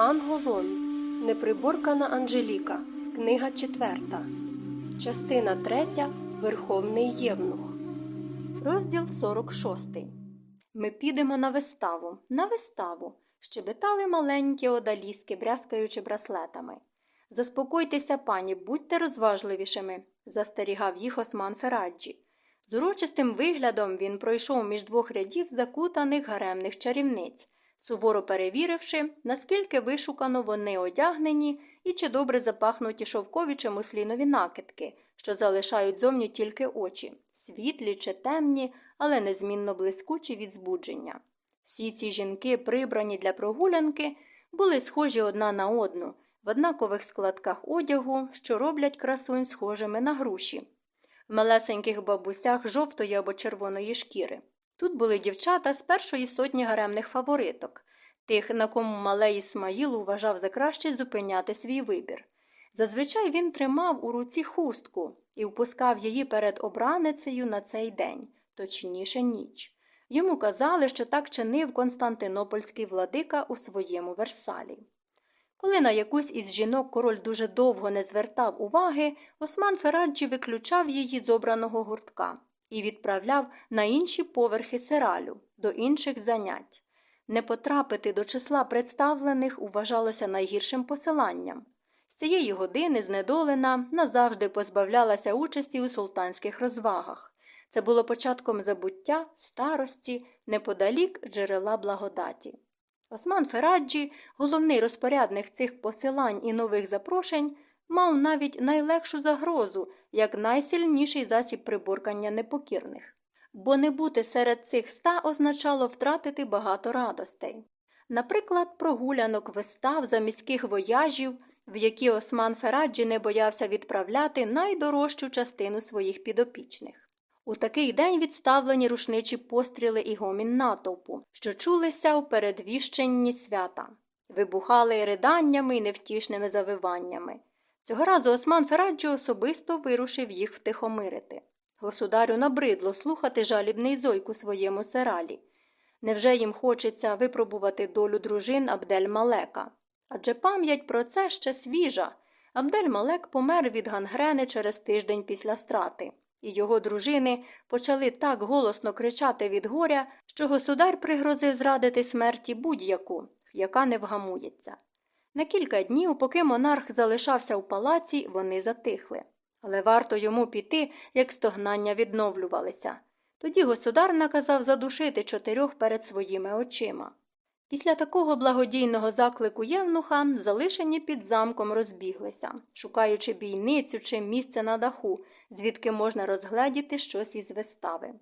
Анголон. Неприборкана Анжеліка. Книга четверта. Частина третя. Верховний Євнух. Розділ 46. Ми підемо на виставу. На виставу. Щебетали маленькі одаліски, брязкаючи браслетами. Заспокойтеся, пані, будьте розважливішими, застерігав їх Осман Фераджі. З урочистим виглядом він пройшов між двох рядів закутаних гаремних чарівниць, суворо перевіривши, наскільки вишукано вони одягнені і чи добре запахнуті шовкові чи муслінові накидки, що залишають зовні тільки очі, світлі чи темні, але незмінно блискучі від збудження. Всі ці жінки, прибрані для прогулянки, були схожі одна на одну, в однакових складках одягу, що роблять красунь схожими на груші, в малесеньких бабусях жовтої або червоної шкіри. Тут були дівчата з першої сотні гаремних фавориток, тих, на кому малий Ісмаїл вважав за краще зупиняти свій вибір. Зазвичай він тримав у руці хустку і впускав її перед обраницею на цей день, точніше ніч. Йому казали, що так чинив Константинопольський владика у своєму Версалі. Коли на якусь із жінок король дуже довго не звертав уваги, Осман Фераджі виключав її з обраного гуртка і відправляв на інші поверхи сиралю, до інших занять. Не потрапити до числа представлених вважалося найгіршим посиланням. З цієї години знедолена назавжди позбавлялася участі у султанських розвагах. Це було початком забуття, старості, неподалік джерела благодаті. Осман Фераджі, головний розпорядник цих посилань і нових запрошень, мав навіть найлегшу загрозу, як найсильніший засіб приборкання непокірних. Бо не бути серед цих ста означало втратити багато радостей. Наприклад, прогулянок вистав за міських вояжів, в які Осман Фераджі не боявся відправляти найдорожчу частину своїх підопічних. У такий день відставлені рушничі постріли і гомін натовпу, що чулися у передвіщенні свята, вибухали риданнями і невтішними завиваннями. Цього разу Осман Фераджі особисто вирушив їх втихомирити. Государю набридло слухати жалібний зойку своєму сералі. Невже їм хочеться випробувати долю дружин Абдель Малека? Адже пам'ять про це ще свіжа. Абдель Малек помер від гангрени через тиждень після страти, і його дружини почали так голосно кричати від горя, що государ пригрозив зрадити смерті будь-яку, яка не вгамується. На кілька днів, поки монарх залишався в палаці, вони затихли. Але варто йому піти, як стогнання відновлювалися. Тоді государ наказав задушити чотирьох перед своїми очима. Після такого благодійного заклику Євнуха залишені під замком розбіглися, шукаючи бійницю чи місце на даху, звідки можна розгледіти щось із вистави.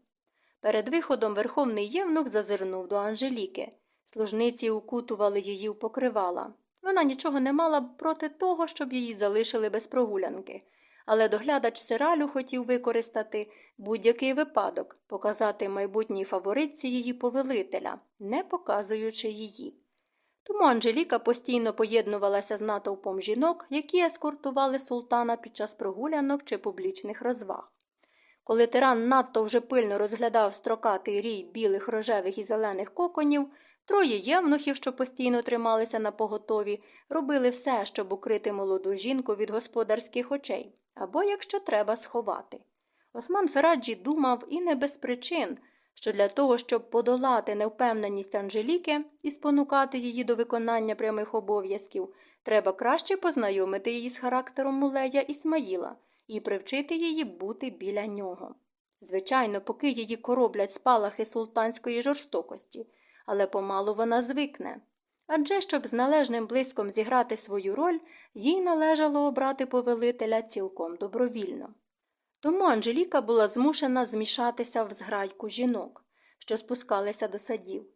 Перед виходом верховний євнух зазирнув до Анжеліки. Служниці укутували її в покривала. Вона нічого не мала проти того, щоб її залишили без прогулянки але доглядач сиралю хотів використати будь-який випадок, показати майбутній фаворитці її повелителя, не показуючи її. Тому Анжеліка постійно поєднувалася з натовпом жінок, які ескортували султана під час прогулянок чи публічних розваг. Коли тиран надто вже пильно розглядав строкатий рій білих, рожевих і зелених коконів, Троє євнухів, що постійно трималися на поготові, робили все, щоб укрити молоду жінку від господарських очей, або, якщо треба, сховати. Осман Фераджі думав і не без причин, що для того, щоб подолати невпевненість Анжеліки і спонукати її до виконання прямих обов'язків, треба краще познайомити її з характером мулея Ісмаїла і привчити її бути біля нього. Звичайно, поки її короблять спалахи султанської жорстокості але помалу вона звикне. Адже щоб з належним блиском зіграти свою роль, їй належало обрати повелителя цілком добровільно. Тому Анжеліка була змушена змішатися в зграйку жінок, що спускалися до садів.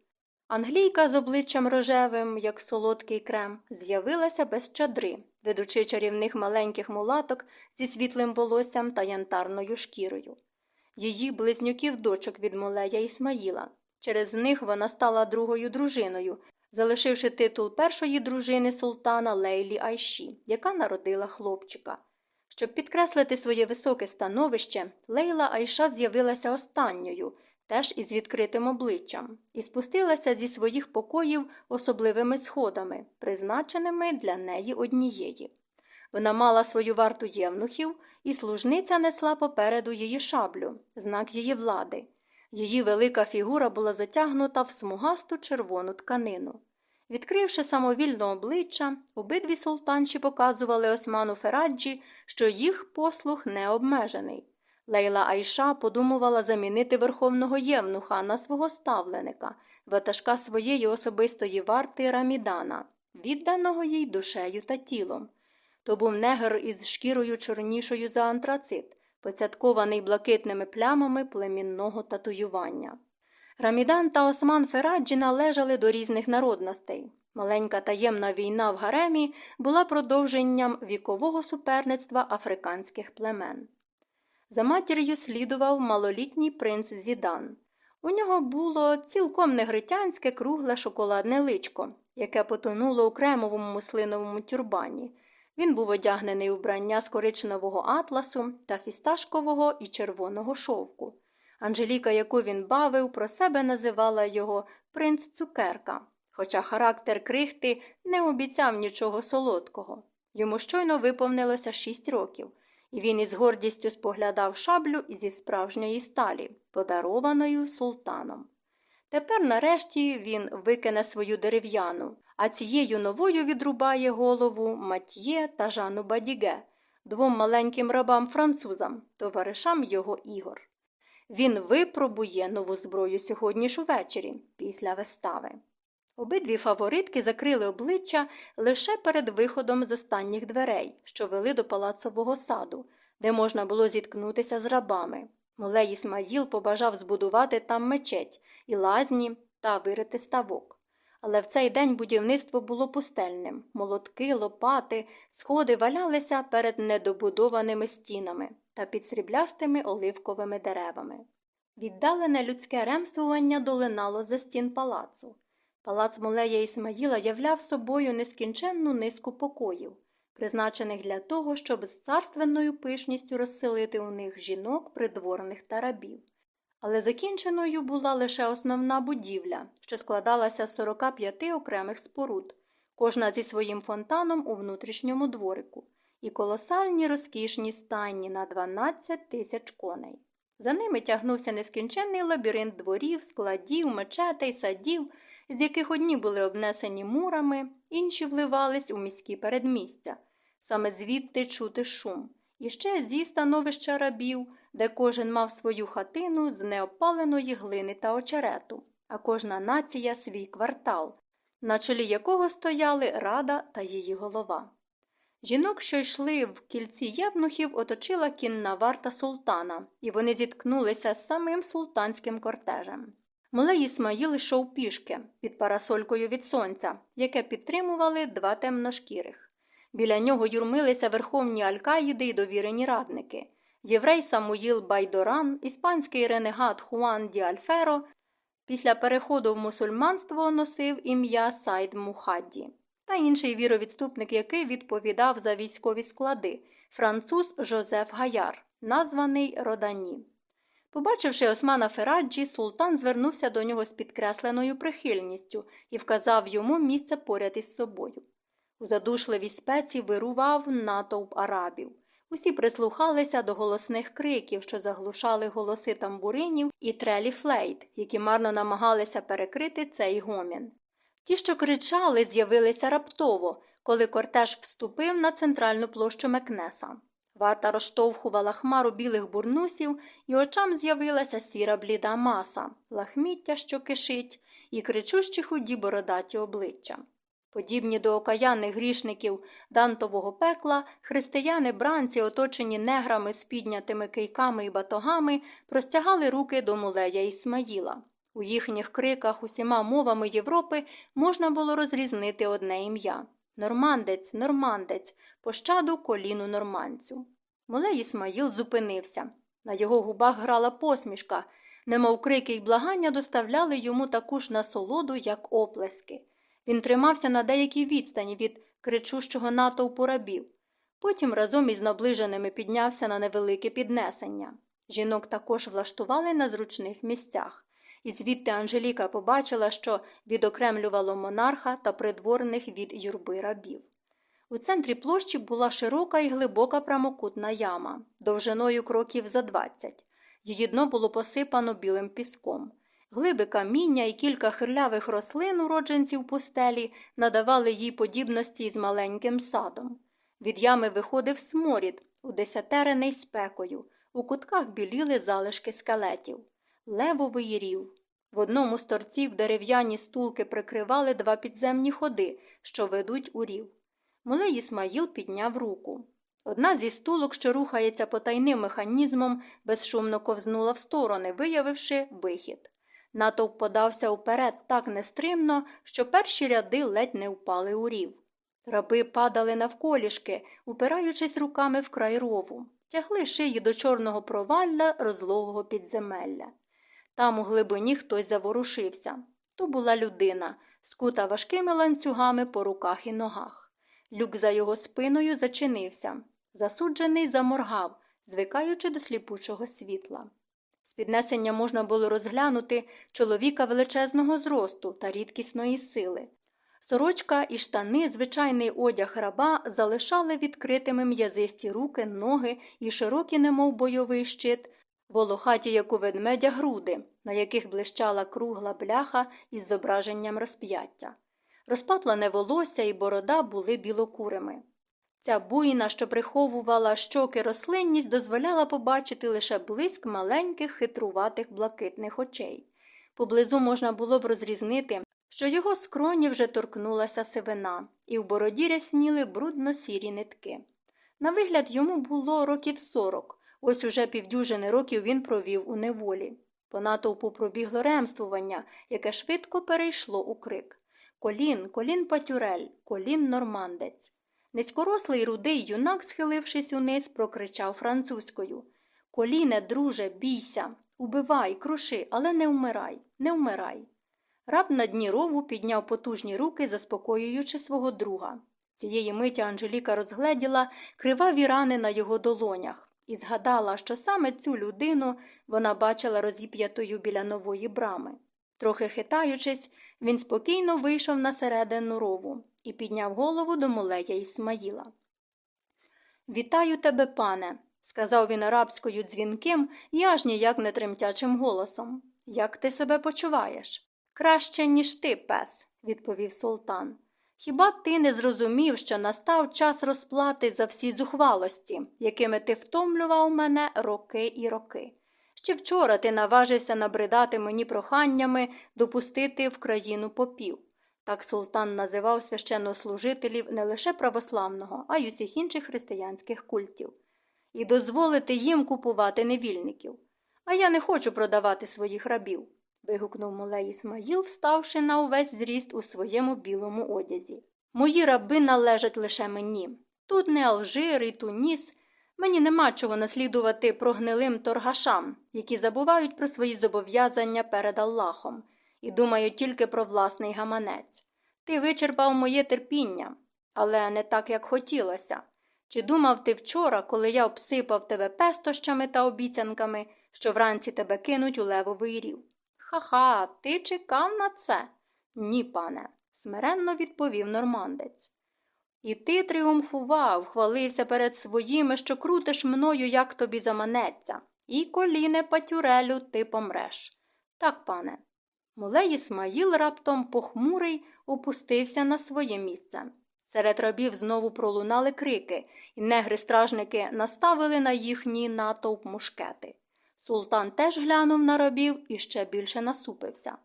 Англійка з обличчям рожевим, як солодкий крем, з'явилася без чадри, ведучи чарівних маленьких мулаток зі світлим волоссям та янтарною шкірою. Її близнюків дочок від Молея Ісмаїла, Через них вона стала другою дружиною, залишивши титул першої дружини султана Лейлі Айші, яка народила хлопчика. Щоб підкреслити своє високе становище, Лейла Айша з'явилася останньою, теж із відкритим обличчям, і спустилася зі своїх покоїв особливими сходами, призначеними для неї однієї. Вона мала свою варту євнухів, і служниця несла попереду її шаблю, знак її влади. Її велика фігура була затягнута в смугасту червону тканину. Відкривши самовільно обличчя, обидві султанші показували Осману Фераджі, що їх послух не обмежений. Лейла Айша подумувала замінити верховного євнуха на свого ставленика, ватажка своєї особистої варти Рамідана, відданого їй душею та тілом. То був негр із шкірою чорнішою за антрацит, поцяткований блакитними плямами племінного татуювання. Рамідан та Осман Фераджі належали до різних народностей. Маленька таємна війна в Гаремі була продовженням вікового суперництва африканських племен. За матір'ю слідував малолітній принц Зідан. У нього було цілком негритянське кругле шоколадне личко, яке потонуло у кремовому муслиновому тюрбані. Він був одягнений у вбрання з коричневого атласу та фісташкового і червоного шовку. Анжеліка, яку він бавив, про себе називала його принц Цукерка, хоча характер крихти не обіцяв нічого солодкого. Йому щойно виповнилося шість років, і він із гордістю споглядав шаблю зі справжньої сталі, подарованою султаном. Тепер, нарешті, він викине свою дерев'яну, а цією новою відрубає голову Матьє та Жану Бадіге, двом маленьким рабам французам, товаришам його ігор. Він випробує нову зброю сьогодні ж увечері, після вистави. Обидві фаворитки закрили обличчя лише перед виходом з останніх дверей, що вели до палацового саду, де можна було зіткнутися з рабами. Мулей Ісмаїл побажав збудувати там мечеть і лазні та вирити ставок. Але в цей день будівництво було пустельним. Молотки, лопати, сходи валялися перед недобудованими стінами та під сріблястими оливковими деревами. Віддалене людське ремствування долинало за стін палацу. Палац Мулея Ісмаїла являв собою нескінченну низку покоїв, призначених для того, щоб з царственною пишністю розселити у них жінок, придворних та рабів. Але закінченою була лише основна будівля, що складалася з 45 окремих споруд, кожна зі своїм фонтаном у внутрішньому дворику, і колосальні розкішні стайні на 12 тисяч коней. За ними тягнувся нескінченний лабіринт дворів, складів, мечетей, садів, з яких одні були обнесені мурами, інші вливались у міські передмістя. Саме звідти чути шум, і ще зі становища рабів, де кожен мав свою хатину з неопаленої глини та очерету, а кожна нація свій квартал, на чолі якого стояли рада та її голова. Жінок, що йшли в кільці євнухів, оточила кінна варта султана, і вони зіткнулися з самим султанським кортежем. Молей Ісмаїл йшов пішки під парасолькою від сонця, яке підтримували два темношкірих. Біля нього юрмилися верховні алькаїди й довірені радники. Єврей Самуїл Байдоран, іспанський ренегат Хуан Ді Альферо, після переходу в мусульманство носив ім'я Сайд Мухадді та інший віровідступник, який відповідав за військові склади француз Жозеф Гаяр, названий Родані. Побачивши Османа Фераджі, султан звернувся до нього з підкресленою прихильністю і вказав йому місце поряд із собою. У задушливій спеці вирував натовп арабів. Усі прислухалися до голосних криків, що заглушали голоси тамбуринів і трелі флейт, які марно намагалися перекрити цей гомін. Ті, що кричали, з'явилися раптово, коли кортеж вступив на центральну площу Мекнеса. Варта розштовхувала хмару білих бурнусів, і очам з'явилася сіра бліда маса, лахміття, що кишить, і кричущі худі бородаті обличчя. Подібні до окаянних грішників дантового пекла, християни бранці, оточені неграми з піднятими кийками і батогами, простягали руки до мулея Ісмаїла. У їхніх криках усіма мовами Європи можна було розрізнити одне ім'я Нормандець, нормандець, пощаду коліну норманцю. Молей Ісмаїл зупинився. На його губах грала посмішка, немов крики й благання доставляли йому таку ж насолоду, як оплески. Він тримався на деякій відстані від кричущого натовпу рабів. Потім разом із наближеними піднявся на невелике піднесення. Жінок також влаштували на зручних місцях, і звідти Анжеліка побачила, що відокремлювало монарха та придворних від юрби рабів. У центрі площі була широка і глибока прямокутна яма, довжиною кроків за двадцять. Її дно було посипано білим піском. Глиби каміння і кілька хирлявих рослин, уродженців пустелі, надавали їй подібності із маленьким садом. Від ями виходив сморід, удесятерений спекою, у кутках біліли залишки скелетів, левовий рів. В одному з торців дерев'яні стулки прикривали два підземні ходи, що ведуть у рів. Мулей Ісмаїл підняв руку. Одна зі стулок, що рухається потайним механізмом, безшумно ковзнула в сторони, виявивши вихід. Натовп подався вперед так нестримно, що перші ряди ледь не впали у рів. Раби падали навколішки, упираючись руками в край рову, тягли шиї до чорного провалля розлогого підземелля. Там у глибині хтось заворушився. То була людина, скута важкими ланцюгами по руках і ногах. Люк за його спиною зачинився. Засуджений заморгав, звикаючи до сліпучого світла. З піднесення можна було розглянути чоловіка величезного зросту та рідкісної сили. Сорочка і штани, звичайний одяг раба залишали відкритими м'язисті руки, ноги і широкі, немов бойовий щит, волохаті, як у ведмедя, груди, на яких блищала кругла бляха із зображенням розп'яття. Розпатлене волосся і борода були білокурими. Ця буйна, що приховувала щоки рослинність, дозволяла побачити лише блиск маленьких хитруватих блакитних очей. Поблизу можна було б розрізнити, що його скроні вже торкнулася сивина, і в бороді рясніли брудно сірі нитки. На вигляд йому було років сорок, ось уже півдюжини років він провів у неволі. По натовпу пробігло ремствування, яке швидко перейшло у крик. Колін, колін патюрель, колін нормандець. Низькорослий рудий юнак, схилившись униз, прокричав французькою Коліне, друже, бійся, убивай, круши, але не вмирай, не вмирай. Раб на дні рову підняв потужні руки, заспокоюючи свого друга. Цієї миті Анжеліка розгледіла криваві рани на його долонях і згадала, що саме цю людину вона бачила розіп'ятою біля нової брами. Трохи хитаючись, він спокійно вийшов на середину рову і підняв голову до мулея Ісмаїла. Вітаю тебе, пане, сказав він арабською дзвінким і аж ніяк не тремтячим голосом. Як ти себе почуваєш? Краще, ніж ти, пес, відповів султан. Хіба ти не зрозумів, що настав час розплати за всі зухвалості, якими ти втомлював мене роки і роки? Ще вчора ти наважився набридати мені проханнями допустити в країну попів. Так султан називав священнослужителів не лише православного, а й усіх інших християнських культів, і дозволити їм купувати невільників. А я не хочу продавати своїх рабів. вигукнув Молей Ісмаїл, вставши на увесь зріст у своєму білому одязі. Мої раби належать лише мені. Тут не Алжир і Туніс. Мені нема чого наслідувати прогнилим торгашам, які забувають про свої зобов'язання перед Аллахом і думають тільки про власний гаманець. Ти вичерпав моє терпіння, але не так, як хотілося. Чи думав ти вчора, коли я обсипав тебе пестощами та обіцянками, що вранці тебе кинуть у левовий рів? Ха-ха, ти чекав на це? Ні, пане, смиренно відповів нормандець. І ти тріумфував, хвалився перед своїми, що крутиш мною, як тобі заманеться, і коліне патюрелю ти помреш. Так, пане. Мулей Ісмаїл раптом похмурий опустився на своє місце. Серед рабів знову пролунали крики, і негри стражники наставили на їхній натовп мушкети. Султан теж глянув на рабів і ще більше насупився.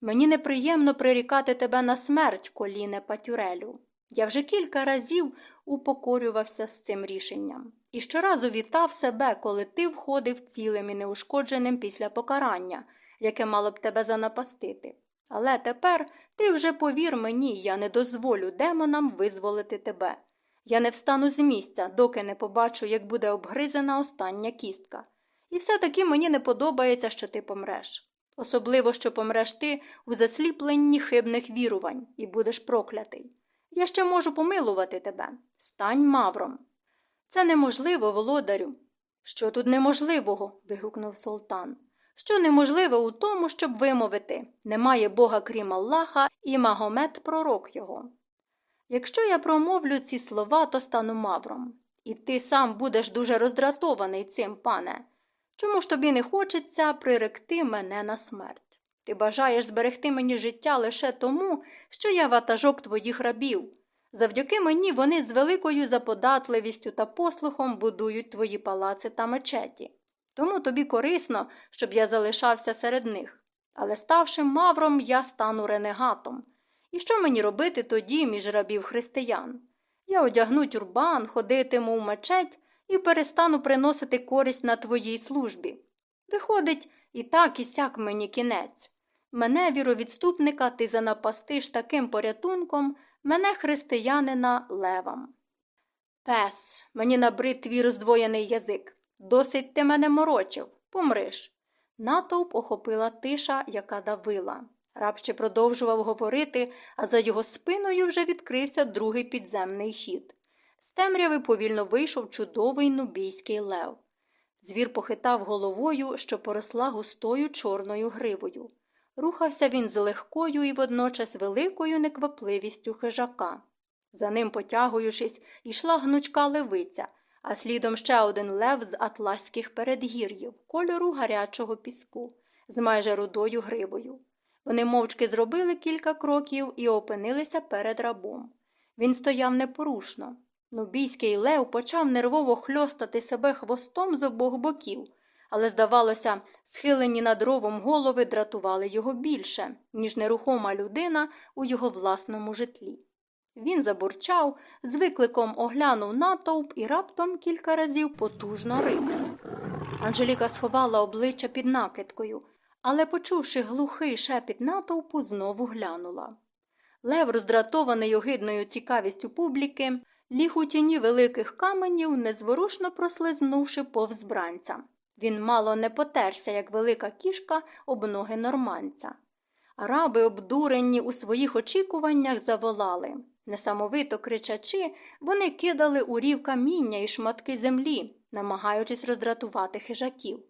Мені неприємно прирікати тебе на смерть, коліне патюрелю. Я вже кілька разів упокорювався з цим рішенням і щоразу вітав себе, коли ти входив цілим і неушкодженим після покарання, яке мало б тебе занапастити. Але тепер ти вже повір мені, я не дозволю демонам визволити тебе. Я не встану з місця, доки не побачу, як буде обгризена остання кістка. І все таки мені не подобається, що ти помреш. Особливо, що помреш ти у засліпленні хибних вірувань і будеш проклятий. Я ще можу помилувати тебе. Стань мавром. Це неможливо, володарю. Що тут неможливого? вигукнув султан. Що неможливе у тому, щоб вимовити немає Бога крім Аллаха, і Магомед пророк його. Якщо я промовлю ці слова, то стану мавром. І ти сам будеш дуже роздратований цим, пане. Чому ж тобі не хочеться приректи мене на смерть? Ти бажаєш зберегти мені життя лише тому, що я ватажок твоїх рабів. Завдяки мені вони з великою заподатливістю та послухом будують твої палаци та мечеті. Тому тобі корисно, щоб я залишався серед них. Але ставши мавром, я стану ренегатом. І що мені робити тоді між рабів християн? Я одягну тюрбан, ходитиму в мечеть і перестану приносити користь на твоїй службі. Виходить, і так і сяк мені кінець. Мене, віровідступника, ти занапастиш таким порятунком, мене християнина левам. Пес, мені набрид твій роздвоєний язик. Досить ти мене морочив, помриш. Натовп охопила тиша, яка давила. Раб ще продовжував говорити, а за його спиною вже відкрився другий підземний хід. З темряви повільно вийшов чудовий нубійський лев. Звір похитав головою, що поросла густою чорною гривою. Рухався він з легкою і водночас великою неквапливістю хижака. За ним, потягуючись, йшла гнучка левиця, а слідом ще один лев з атлаських передгір'їв, кольору гарячого піску, з майже рудою гривою. Вони мовчки зробили кілька кроків і опинилися перед рабом. Він стояв непорушно. Нубійський лев почав нервово хльостати себе хвостом з обох боків, але, здавалося, схилені над ровом голови дратували його більше, ніж нерухома людина у його власному житлі. Він забурчав, з викликом оглянув натовп і раптом кілька разів потужно рикнув. Анжеліка сховала обличчя під накидкою, але, почувши глухий шепіт натовпу, знову глянула. Лев, роздратований огидною цікавістю публіки, ліг у тіні великих каменів, незворушно прослизнувши повз бранця. Він мало не потерся, як велика кішка об ноги норманця. Араби, обдурені у своїх очікуваннях, заволали. Несамовито кричачи, вони кидали у рів каміння і шматки землі, намагаючись роздратувати хижаків.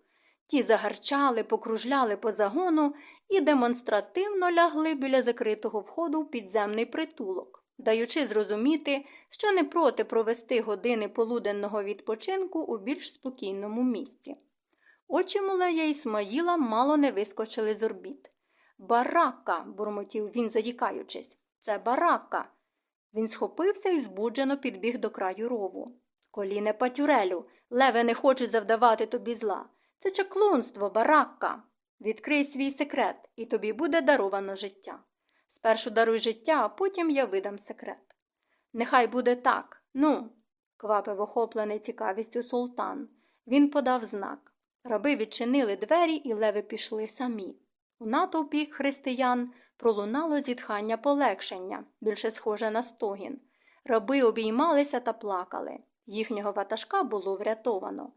Ті загарчали, покружляли по загону і демонстративно лягли біля закритого входу в підземний притулок, даючи зрозуміти, що не проти провести години полуденного відпочинку у більш спокійному місці. Очі Мулея Ісмаїла мало не вискочили з орбіт. Барака, бурмотів він, заїкаючись, це барака. Він схопився і збуджено підбіг до краю рову. Коліне патюрелю, леви не хочуть завдавати тобі зла. Це чаклунство, баракка. Відкрий свій секрет, і тобі буде даровано життя. Спершу даруй життя, а потім я видам секрет. Нехай буде так. Ну, квапив охоплений цікавістю султан. Він подав знак. Раби відчинили двері, і леви пішли самі. У натовпі християн пролунало зітхання полегшення, більше схоже на стогін. Раби обіймалися та плакали. Їхнього ватажка було врятовано.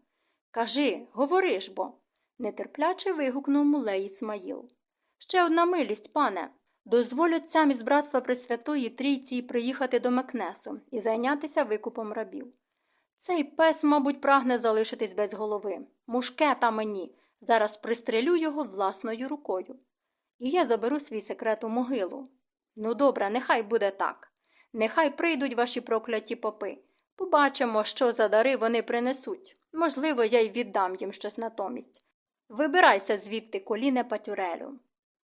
Кажи, говори ж бо, нетерпляче вигукнув мулей Ісмаїл. Ще одна милість, пане. Дозволю отцям із братства Пресвятої Трійці приїхати до Макнесу і зайнятися викупом рабів. Цей пес, мабуть, прагне залишитись без голови. Мушкета мені. Зараз пристрелю його власною рукою. І я заберу свій секрет у могилу. Ну, добре, нехай буде так. Нехай прийдуть ваші прокляті попи. Побачимо, що за дари вони принесуть. Можливо, я й віддам їм щось натомість. Вибирайся звідти, коліне патюрелю.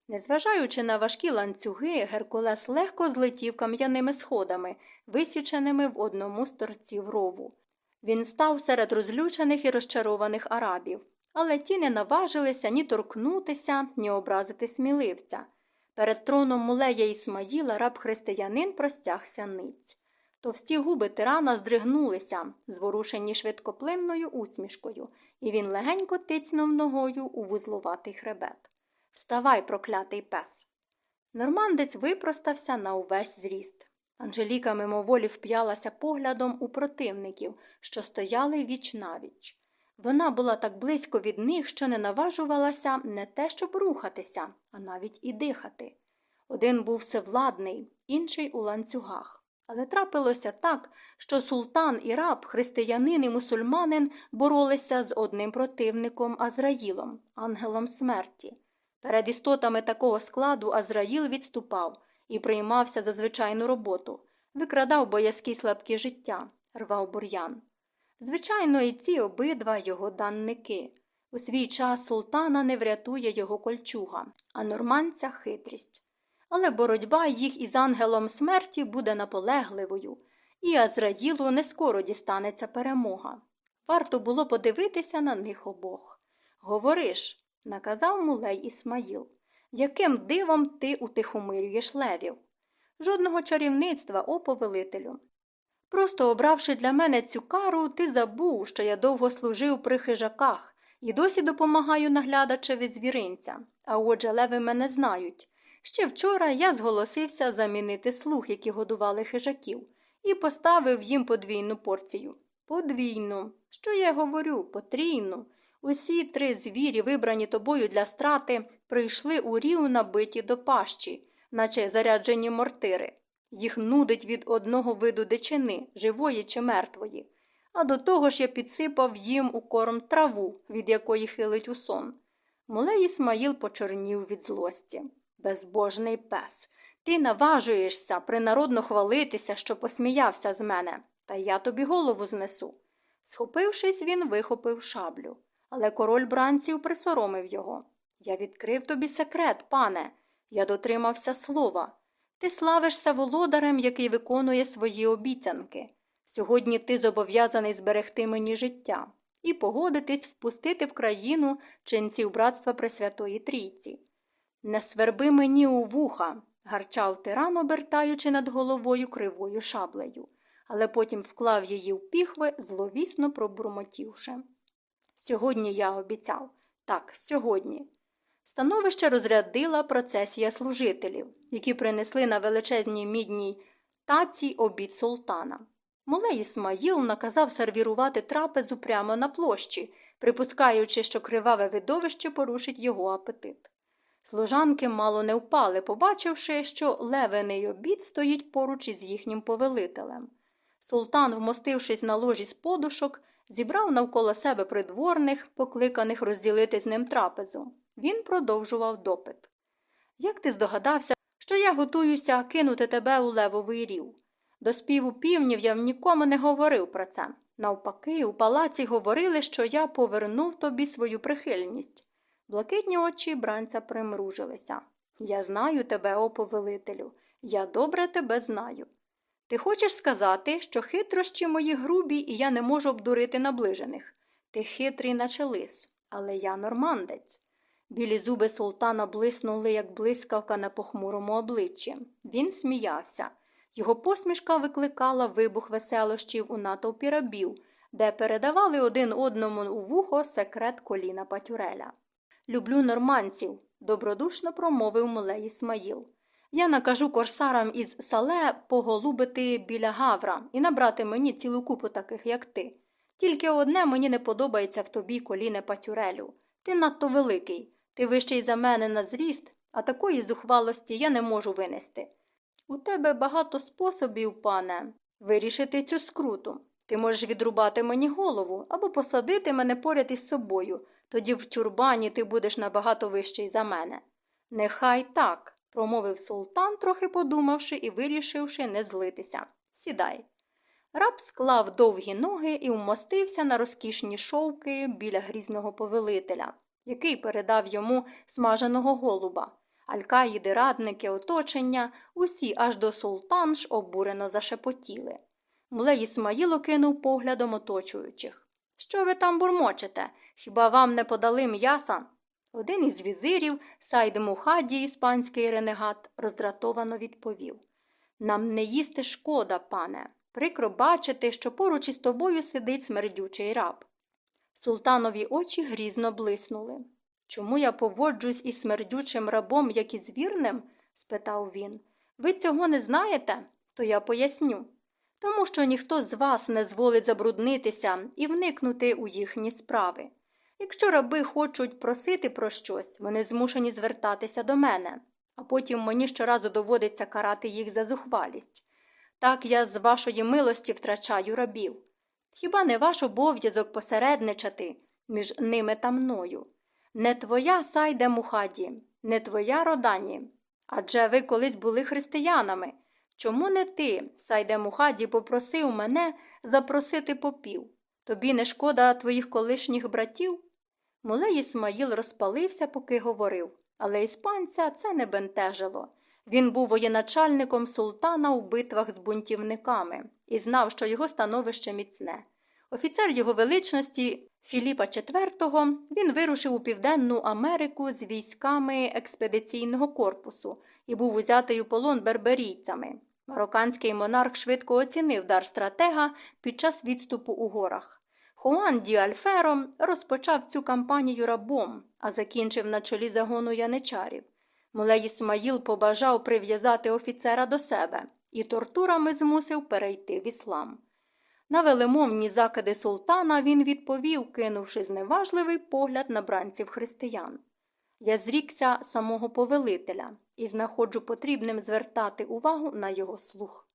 Незважаючи на важкі ланцюги, Геркулес легко злетів кам'яними сходами, висіченими в одному з торців рову. Він став серед розлючених і розчарованих арабів, але ті не наважилися ні торкнутися, ні образити сміливця. Перед троном мулея Ісмаїла раб християнин простягся ниць. Товсті губи тирана здригнулися, зворушені швидкоплинною усмішкою, і він легенько тицнув ногою у вузлуватий хребет. Вставай, проклятий пес. Нормандець випростався на увесь зріст. Анжеліка мимоволі вп'ялася поглядом у противників, що стояли віч навіч. Вона була так близько від них, що не наважувалася не те, щоб рухатися, а навіть і дихати. Один був всевладний, інший у ланцюгах Але трапилося так, що султан і раб, християнин і мусульманин боролися з одним противником Азраїлом, ангелом смерті. Перед істотами такого складу Азраїл відступав і приймався за звичайну роботу, викрадав боязкі слабкі життя, рвав бур'ян. Звичайно, і ці обидва його данники. У свій час султана не врятує його кольчуга, а норманця хитрість. Але боротьба їх із ангелом смерті буде наполегливою, і Азраїлу не скоро дістанеться перемога. Варто було подивитися на них обох. Говориш, наказав мулей Ісмаїл, яким дивом ти утихомирюєш левів? Жодного чарівництва, о повелителю. Просто обравши для мене цю кару, ти забув, що я довго служив при хижаках і досі допомагаю наглядачеві звіринця, а отже леви мене знають. Ще вчора я зголосився замінити слуг, які годували хижаків, і поставив їм подвійну порцію. Подвійну. Що я говорю? Потрійну. Усі три звірі, вибрані тобою для страти, прийшли у рів набиті до пащі, наче заряджені мортири. Їх нудить від одного виду дичини, живої чи мертвої. А до того ж я підсипав їм у корм траву, від якої хилить у сон. Молей Ісмаїл почорнів від злості. Безбожний пес, ти наважуєшся принародно хвалитися, що посміявся з мене, та я тобі голову знесу. Схопившись, він вихопив шаблю, але король бранців присоромив його. Я відкрив тобі секрет, пане, я дотримався слова. Ти славишся володарем, який виконує свої обіцянки. Сьогодні ти зобов'язаний зберегти мені життя і погодитись впустити в країну ченців братства Пресвятої Трійці. Не сверби мені у вуха, гарчав тиран, обертаючи над головою кривою шаблею, але потім вклав її в піхви, зловісно пробурмотівши. Сьогодні я обіцяв так, сьогодні. Становище розрядила процесія служителів, які принесли на величезній мідній таці обід султана. Молей Ісмаїл наказав сервірувати трапезу прямо на площі, припускаючи, що криваве видовище порушить його апетит. Служанки мало не впали, побачивши, що левений обід стоїть поруч із їхнім повелителем. Султан, вмостившись на ложі з подушок, зібрав навколо себе придворних, покликаних розділити з ним трапезу. Він продовжував допит. Як ти здогадався, що я готуюся кинути тебе у левовий рів? До співу півнів я нікому не говорив про це. Навпаки, у палаці говорили, що я повернув тобі свою прихильність. Блакитні очі бранця примружилися. Я знаю тебе, о повелителю, я добре тебе знаю. Ти хочеш сказати, що хитрощі мої грубі, і я не можу обдурити наближених. Ти хитрий, наче лис, але я нормандець. Білі зуби султана блиснули, як блискавка на похмурому обличчі. Він сміявся. Його посмішка викликала вибух веселощів у натовпі рабів, де передавали один одному у вухо секрет коліна Патюреля. Люблю норманців, добродушно промовив Мулей Ісмаїл. Я накажу корсарам із сале поголубити біля гавра і набрати мені цілу купу таких, як ти. Тільки одне мені не подобається в тобі, коліне Патюрелю. Ти надто великий, ти вищий за мене на зріст, а такої зухвалості я не можу винести. У тебе багато способів, пане, вирішити цю скруту. Ти можеш відрубати мені голову або посадити мене поряд із собою, тоді в тюрбані ти будеш набагато вищий за мене. Нехай так, промовив султан, трохи подумавши і вирішивши не злитися. Сідай. Раб склав довгі ноги і вмостився на розкішні шовки біля грізного повелителя, який передав йому смаженого голуба. Алькаїди, радники, оточення, усі аж до султанш обурено зашепотіли. Мулей Ісмаїл кинув поглядом оточуючих. Що ви там бурмочете? Хіба вам не подали м'яса? Один із візирів, Сайд Мухаді, іспанський ренегат, роздратовано відповів Нам не їсти шкода, пане. Прикро бачити, що поруч із тобою сидить смердючий раб. Султанові очі грізно блиснули. Чому я поводжусь із смердючим рабом, як і з вірним? спитав він. Ви цього не знаєте? То я поясню. Тому що ніхто з вас не зволить забруднитися і вникнути у їхні справи. Якщо раби хочуть просити про щось, вони змушені звертатися до мене, а потім мені щоразу доводиться карати їх за зухвалість. Так я з вашої милості втрачаю рабів. Хіба не ваш обов'язок посередничати між ними та мною? Не твоя сайде Мухаді, не твоя родані. Адже ви колись були християнами. Чому не ти, сайде Мухаді, попросив мене запросити попів? Тобі не шкода твоїх колишніх братів? Мулей Ісмаїл розпалився, поки говорив, але іспанця це не бентежило. Він був воєначальником султана у битвах з бунтівниками і знав, що його становище міцне. Офіцер його величності Філіпа IV він вирушив у Південну Америку з військами експедиційного корпусу і був узятий у полон берберійцями. Марокканський монарх швидко оцінив дар стратега під час відступу у горах. Хуан Ді Альферо розпочав цю кампанію рабом, а закінчив на чолі загону яничарів. Мулей Ісмаїл побажав прив'язати офіцера до себе і тортурами змусив перейти в іслам. На велемовні закиди султана він відповів, кинувши зневажливий погляд на бранців християн. Я зрікся самого повелителя і знаходжу потрібним звертати увагу на його слух.